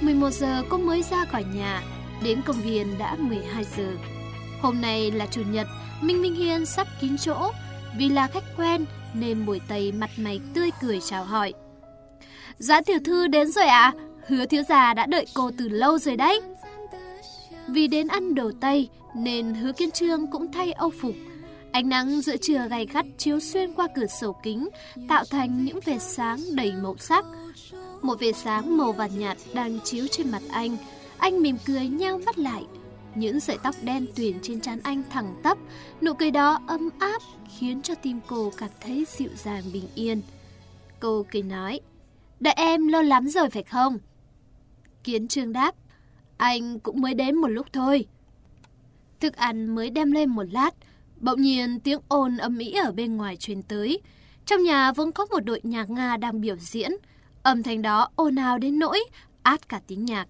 11 giờ cô mới ra khỏi nhà, đến công viên đã 12 giờ. Hôm nay là Chủ nhật, Minh Minh Hiên sắp kín chỗ. Vì là khách quen nên buổi tây mặt mày tươi cười chào hỏi. Giá tiểu thư đến rồi ạ, à? hứa thiếu già đã đợi cô từ lâu rồi đấy. Vì đến ăn đồ Tây nên hứa kiên trương cũng thay âu phục. Ánh nắng giữa trưa gay gắt chiếu xuyên qua cửa sổ kính, tạo thành những vệt sáng đầy màu sắc. Một vệt sáng màu vàng nhạt đang chiếu trên mặt anh. Anh mỉm cười nheo mắt lại. Những sợi tóc đen tuyền trên trán anh thẳng tắp, nụ cười đó ấm áp khiến cho tim cô cảm thấy dịu dàng bình yên. Cô cười nói, đợi em lâu lắm rồi phải không? Kiến Trương đáp, anh cũng mới đến một lúc thôi. Thức ăn mới đem lên một lát, bỗng nhiên tiếng ồn âm ĩ ở bên ngoài truyền tới. Trong nhà vẫn có một đội nhạc Nga đang biểu diễn. Âm thanh đó ồn ào đến nỗi át cả tiếng nhạc.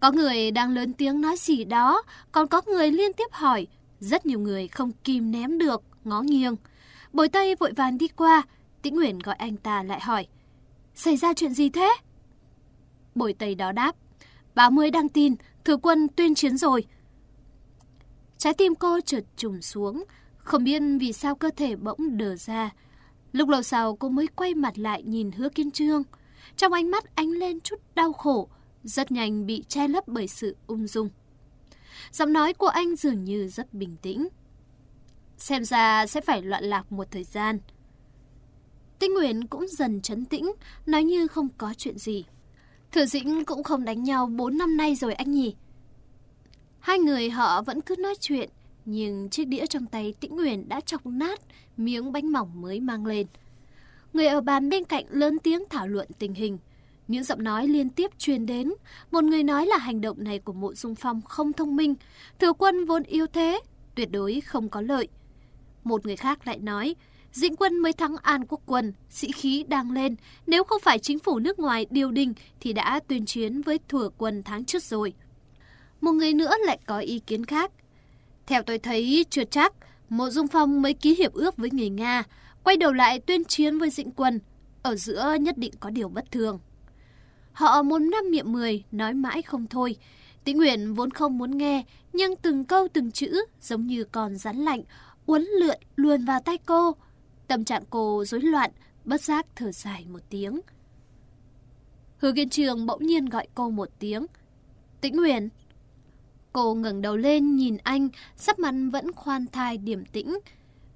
Có người đang lớn tiếng nói gì đó, còn có người liên tiếp hỏi. Rất nhiều người không kìm ném được, ngó nghiêng. Bồi Tây vội vàng đi qua, Tĩnh Nguyễn gọi anh ta lại hỏi. Xảy ra chuyện gì thế? Bồi Tây đó đáp. Báo mới đăng tin, thừa quân tuyên chiến rồi. Trái tim cô chợt trùng xuống, không biết vì sao cơ thể bỗng đờ ra. Lúc lâu sau cô mới quay mặt lại nhìn hứa kiên trương. Trong ánh mắt ánh lên chút đau khổ, rất nhanh bị che lấp bởi sự ung dung. Giọng nói của anh dường như rất bình tĩnh. Xem ra sẽ phải loạn lạc một thời gian. Tinh Nguyễn cũng dần chấn tĩnh, nói như không có chuyện gì. Thừa Dĩnh cũng không đánh nhau 4 năm nay rồi anh nhỉ? Hai người họ vẫn cứ nói chuyện, nhưng chiếc đĩa trong tay Tĩnh Nguyễn đã chọc nát miếng bánh mỏng mới mang lên. Người ở bàn bên cạnh lớn tiếng thảo luận tình hình. Những giọng nói liên tiếp truyền đến. Một người nói là hành động này của mộ dung phong không thông minh. Thừa quân vốn yếu thế, tuyệt đối không có lợi. Một người khác lại nói, Dĩnh quân mới thắng An Quốc quân, sĩ khí đang lên. Nếu không phải chính phủ nước ngoài điều đình thì đã tuyên chiến với thừa quân tháng trước rồi. Một người nữa lại có ý kiến khác. Theo tôi thấy chưa chắc, Mộ Dung Phong mới ký hiệp ước với người Nga, quay đầu lại tuyên chiến với dịnh quân. Ở giữa nhất định có điều bất thường. Họ muốn năm miệng mười, nói mãi không thôi. Tĩnh nguyễn vốn không muốn nghe, nhưng từng câu từng chữ giống như con rắn lạnh, uốn lượn luồn vào tay cô. Tâm trạng cô rối loạn, bất giác thở dài một tiếng. Hứa Kiên Trường bỗng nhiên gọi cô một tiếng. Tĩnh nguyễn Cô ngẩng đầu lên nhìn anh, sắp mặt vẫn khoan thai điểm tĩnh.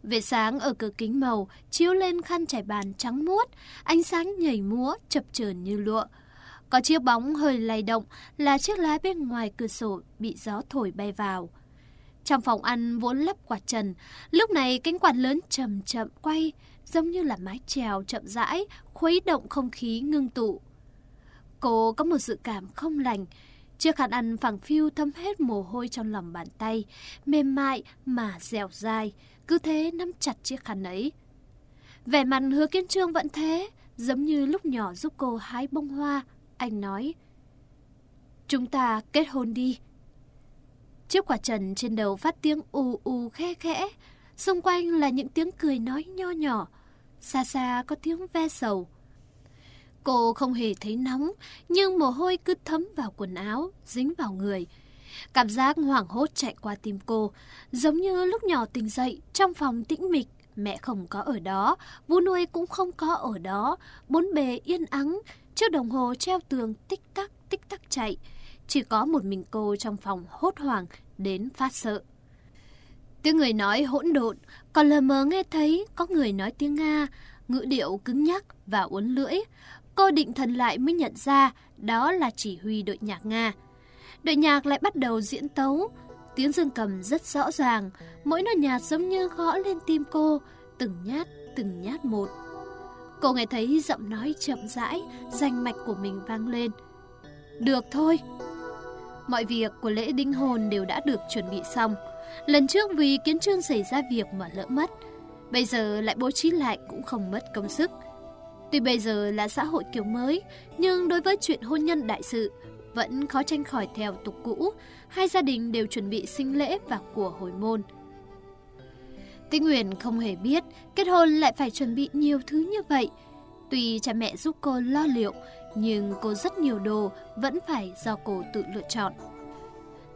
Về sáng ở cửa kính màu, chiếu lên khăn trải bàn trắng muốt, ánh sáng nhảy múa, chập chờn như lụa. Có chiếc bóng hơi lay động là chiếc lá bên ngoài cửa sổ bị gió thổi bay vào. Trong phòng ăn vốn lắp quạt trần, lúc này cánh quạt lớn chậm chậm quay, giống như là mái chèo chậm rãi, khuấy động không khí ngưng tụ. Cô có một dự cảm không lành, Chiếc khăn ăn phẳng phiu thấm hết mồ hôi trong lòng bàn tay, mềm mại mà dẻo dai, cứ thế nắm chặt chiếc khăn ấy. Vẻ mặt hứa kiên trương vẫn thế, giống như lúc nhỏ giúp cô hái bông hoa. Anh nói, chúng ta kết hôn đi. Chiếc quả trần trên đầu phát tiếng ù ù khe khẽ, xung quanh là những tiếng cười nói nho nhỏ, xa xa có tiếng ve sầu. Cô không hề thấy nóng, nhưng mồ hôi cứ thấm vào quần áo, dính vào người. Cảm giác hoảng hốt chạy qua tim cô, giống như lúc nhỏ tỉnh dậy trong phòng tĩnh mịch, mẹ không có ở đó, vú nuôi cũng không có ở đó, bốn bề yên ắng, chiếc đồng hồ treo tường tích tắc tích tắc chạy. Chỉ có một mình cô trong phòng hốt hoảng đến phát sợ. Tiếng người nói hỗn độn, còn lờ mờ nghe thấy có người nói tiếng Nga, ngữ điệu cứng nhắc và uốn lưỡi. Cô định thần lại mới nhận ra đó là chỉ huy đội nhạc Nga. Đội nhạc lại bắt đầu diễn tấu. Tiếng dương cầm rất rõ ràng, mỗi nốt nhạc giống như gõ lên tim cô, từng nhát, từng nhát một. Cô nghe thấy giọng nói chậm rãi, danh mạch của mình vang lên. Được thôi. Mọi việc của lễ đính hôn đều đã được chuẩn bị xong. Lần trước vì kiến trương xảy ra việc mà lỡ mất, bây giờ lại bố trí lại cũng không mất công sức. Tuy bây giờ là xã hội kiểu mới, nhưng đối với chuyện hôn nhân đại sự, vẫn khó tranh khỏi theo tục cũ, hai gia đình đều chuẩn bị sinh lễ và của hồi môn. Tĩnh Nguyễn không hề biết kết hôn lại phải chuẩn bị nhiều thứ như vậy. Tuy cha mẹ giúp cô lo liệu, nhưng cô rất nhiều đồ vẫn phải do cô tự lựa chọn.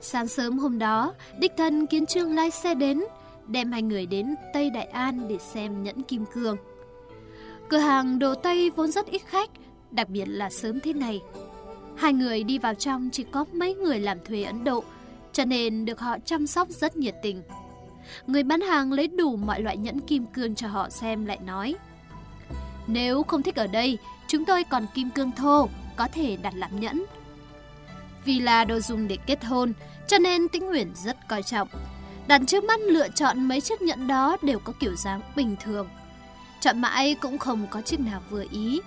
Sáng sớm hôm đó, đích thân Kiến Trương lái xe đến, đem hai người đến Tây Đại An để xem nhẫn kim cương. Cửa hàng đồ Tây vốn rất ít khách, đặc biệt là sớm thế này. Hai người đi vào trong chỉ có mấy người làm thuê Ấn Độ, cho nên được họ chăm sóc rất nhiệt tình. Người bán hàng lấy đủ mọi loại nhẫn kim cương cho họ xem lại nói. Nếu không thích ở đây, chúng tôi còn kim cương thô, có thể đặt làm nhẫn. Vì là đồ dùng để kết hôn, cho nên Tĩnh Nguyễn rất coi trọng. Đặt trước mắt lựa chọn mấy chiếc nhẫn đó đều có kiểu dáng bình thường. Chọn mãi cũng không có chiếc nào vừa ý.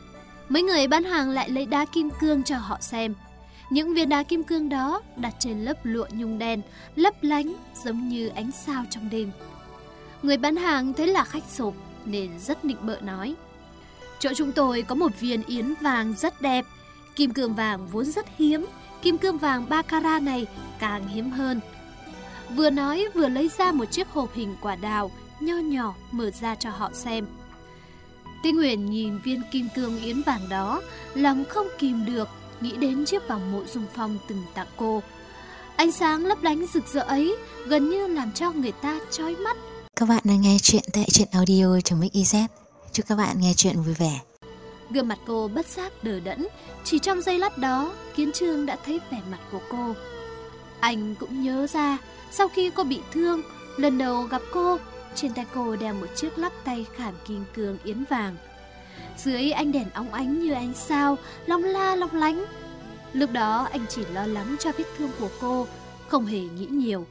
Mấy người bán hàng lại lấy đá kim cương cho họ xem. Những viên đá kim cương đó đặt trên lớp lụa nhung đen, lấp lánh giống như ánh sao trong đêm. Người bán hàng thấy là khách sộp nên rất nịnh bợ nói. Chỗ chúng tôi có một viên yến vàng rất đẹp. Kim cương vàng vốn rất hiếm, kim cương vàng baccarat này càng hiếm hơn. Vừa nói vừa lấy ra một chiếc hộp hình quả đào nho nhỏ mở ra cho họ xem. Tinh Nguyễn nhìn viên kim cương yến vàng đó, lòng không kìm được, nghĩ đến chiếc vòng mộ dung phong từng tặng cô. Ánh sáng lấp lánh rực rỡ ấy gần như làm cho người ta chói mắt. Các bạn đang nghe chuyện tại truyện audio trong Mix EZ. Chúc các bạn nghe chuyện vui vẻ. Gương mặt cô bất giác đờ đẫn, chỉ trong giây lát đó, Kiến Trương đã thấy vẻ mặt của cô. Anh cũng nhớ ra, sau khi cô bị thương, lần đầu gặp cô, trên tay cô đeo một chiếc lắc tay khảm kim cương yến vàng. Dưới ánh đèn óng ánh như ánh sao, long la long lánh. Lúc đó anh chỉ lo lắng cho vết thương của cô, không hề nghĩ nhiều.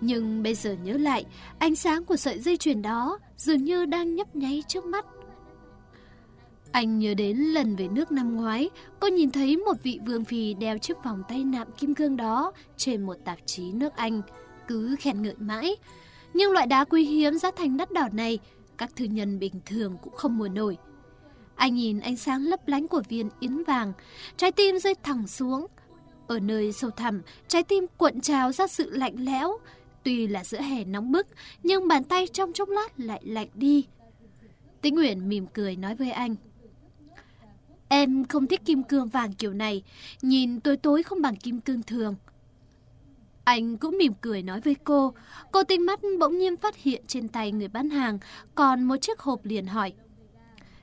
Nhưng bây giờ nhớ lại, ánh sáng của sợi dây chuyền đó dường như đang nhấp nháy trước mắt. Anh nhớ đến lần về nước năm ngoái, cô nhìn thấy một vị vương phi đeo chiếc vòng tay nạm kim cương đó trên một tạp chí nước Anh, cứ khen ngợi mãi. Nhưng loại đá quý hiếm giá thành đắt đỏ này, các thư nhân bình thường cũng không mua nổi. Anh nhìn ánh sáng lấp lánh của viên yến vàng, trái tim rơi thẳng xuống. Ở nơi sâu thẳm, trái tim cuộn trào ra sự lạnh lẽo. Tuy là giữa hè nóng bức, nhưng bàn tay trong chốc lát lại lạnh đi. Tĩnh Nguyễn mỉm cười nói với anh. Em không thích kim cương vàng kiểu này, nhìn tối tối không bằng kim cương thường. Anh cũng mỉm cười nói với cô. Cô tinh mắt bỗng nhiên phát hiện trên tay người bán hàng còn một chiếc hộp liền hỏi.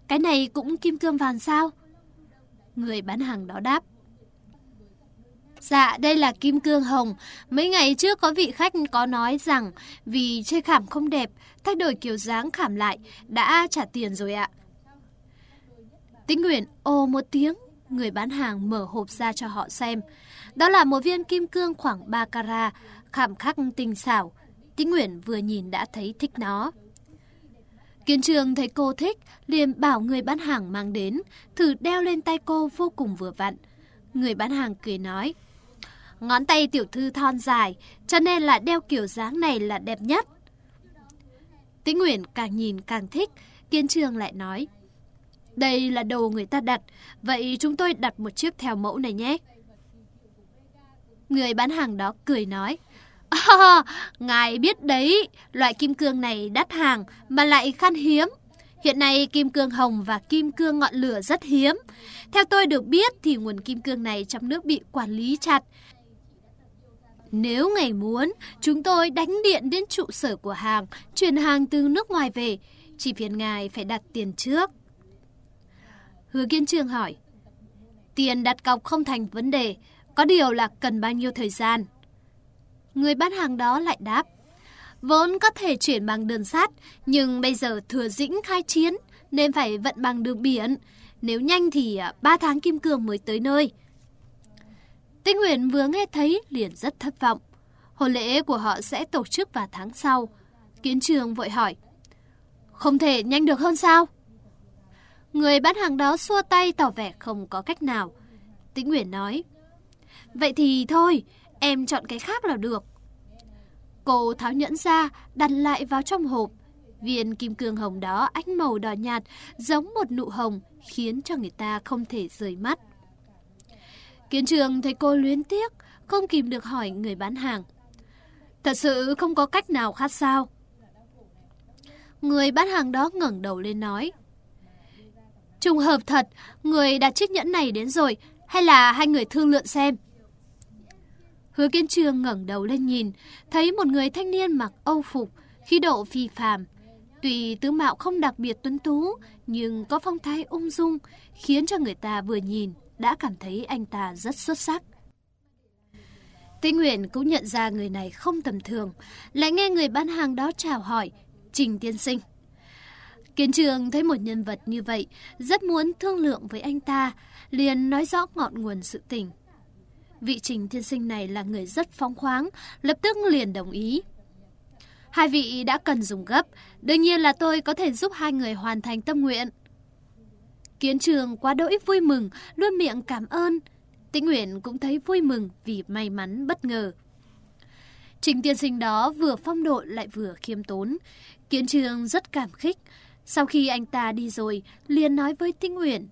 Cái này cũng kim cương vàng sao? Người bán hàng đó đáp. Dạ, đây là kim cương hồng. Mấy ngày trước có vị khách có nói rằng vì chơi khảm không đẹp, thay đổi kiểu dáng khảm lại, đã trả tiền rồi ạ. Tĩnh Nguyễn ồ một tiếng, người bán hàng mở hộp ra cho họ xem. Đó là một viên kim cương khoảng 3 carat, khảm khắc tinh xảo. Tĩnh Nguyễn vừa nhìn đã thấy thích nó. Kiến trường thấy cô thích, liền bảo người bán hàng mang đến, thử đeo lên tay cô vô cùng vừa vặn. Người bán hàng cười nói, ngón tay tiểu thư thon dài, cho nên là đeo kiểu dáng này là đẹp nhất. Tĩnh Nguyễn càng nhìn càng thích, Kiến trường lại nói, đây là đồ người ta đặt, vậy chúng tôi đặt một chiếc theo mẫu này nhé. Người bán hàng đó cười nói, À, ngài biết đấy, loại kim cương này đắt hàng mà lại khan hiếm. Hiện nay kim cương hồng và kim cương ngọn lửa rất hiếm. Theo tôi được biết thì nguồn kim cương này trong nước bị quản lý chặt. Nếu ngài muốn, chúng tôi đánh điện đến trụ sở của hàng, chuyển hàng từ nước ngoài về. Chỉ phiền ngài phải đặt tiền trước. Hứa Kiên Trường hỏi. Tiền đặt cọc không thành vấn đề, có điều là cần bao nhiêu thời gian. Người bán hàng đó lại đáp. Vốn có thể chuyển bằng đường sắt, nhưng bây giờ thừa dĩnh khai chiến, nên phải vận bằng đường biển. Nếu nhanh thì à, 3 tháng kim cương mới tới nơi. Tinh Nguyễn vừa nghe thấy liền rất thất vọng. Hôn lễ của họ sẽ tổ chức vào tháng sau. Kiến trường vội hỏi. Không thể nhanh được hơn sao? Người bán hàng đó xua tay tỏ vẻ không có cách nào. Tĩnh Nguyễn nói. Vậy thì thôi, em chọn cái khác là được. Cô tháo nhẫn ra, đặt lại vào trong hộp. Viên kim cương hồng đó ánh màu đỏ nhạt, giống một nụ hồng, khiến cho người ta không thể rời mắt. Kiến trường thấy cô luyến tiếc, không kìm được hỏi người bán hàng. Thật sự không có cách nào khác sao? Người bán hàng đó ngẩng đầu lên nói. Trùng hợp thật, người đặt chiếc nhẫn này đến rồi, hay là hai người thương lượng xem? Hứa Kiến Trường ngẩng đầu lên nhìn, thấy một người thanh niên mặc âu phục, khí độ phi phàm. Tuy tướng mạo không đặc biệt tuấn tú, nhưng có phong thái ung dung, khiến cho người ta vừa nhìn đã cảm thấy anh ta rất xuất sắc. Tế Nguyện cũng nhận ra người này không tầm thường, lại nghe người bán hàng đó chào hỏi, Trình Tiên Sinh. Kiến trường thấy một nhân vật như vậy, rất muốn thương lượng với anh ta, liền nói rõ ngọn nguồn sự tình. Vị Trình thiên Sinh này là người rất phóng khoáng, lập tức liền đồng ý. Hai vị đã cần dùng gấp, đương nhiên là tôi có thể giúp hai người hoàn thành tâm nguyện. Kiến trường quá đỗi vui mừng, luôn miệng cảm ơn. Tĩnh Nguyện cũng thấy vui mừng vì may mắn bất ngờ. Trình tiên sinh đó vừa phong độ lại vừa khiêm tốn. Kiến trường rất cảm khích. Sau khi anh ta đi rồi, liền nói với Tĩnh Nguyện.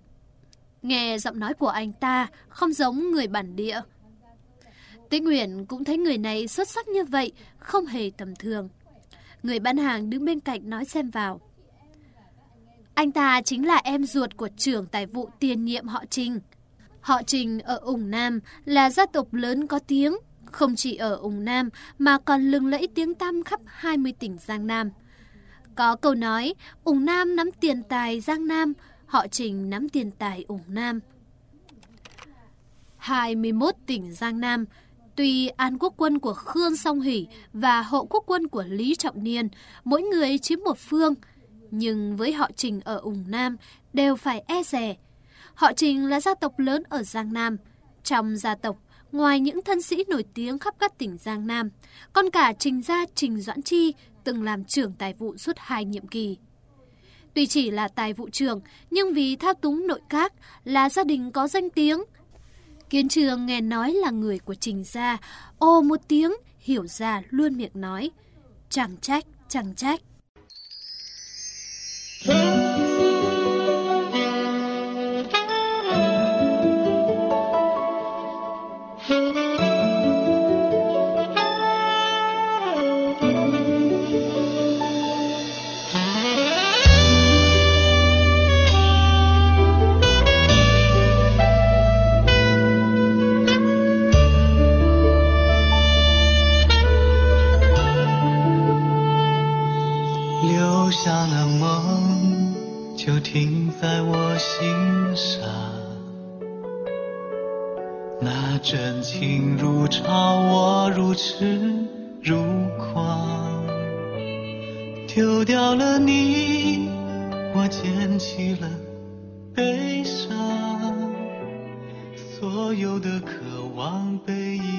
Nghe giọng nói của anh ta không giống người bản địa. Tĩnh Nguyện cũng thấy người này xuất sắc như vậy, không hề tầm thường. Người bán hàng đứng bên cạnh nói xem vào. Anh ta chính là em ruột của trưởng tài vụ tiền nhiệm họ Trình. Họ Trình ở Ủng Nam là gia tộc lớn có tiếng, không chỉ ở Ủng Nam mà còn lừng lẫy tiếng tăm khắp 20 tỉnh Giang Nam. Có câu nói, Ủng Nam nắm tiền tài Giang Nam, họ Trình nắm tiền tài Ủng Nam. 21 tỉnh Giang Nam, Tuy An Quốc quân của Khương Song Hỷ và Hộ Quốc quân của Lý Trọng Niên, mỗi người chiếm một phương, nhưng với họ Trình ở Ủng Nam đều phải e rè. Họ Trình là gia tộc lớn ở Giang Nam. Trong gia tộc, ngoài những thân sĩ nổi tiếng khắp các tỉnh Giang Nam, còn cả Trình gia Trình Doãn Chi từng làm trưởng tài vụ suốt hai nhiệm kỳ. Tuy chỉ là tài vụ trưởng, nhưng vì thao túng nội các là gia đình có danh tiếng, Kiến trường nghe nói là người của Trình gia, ô một tiếng, hiểu ra luôn miệng nói. Chẳng trách, chẳng trách. 傻那真情如潮，我如痴如狂，丢掉了你，我捡起了悲伤。所有的渴望被遗。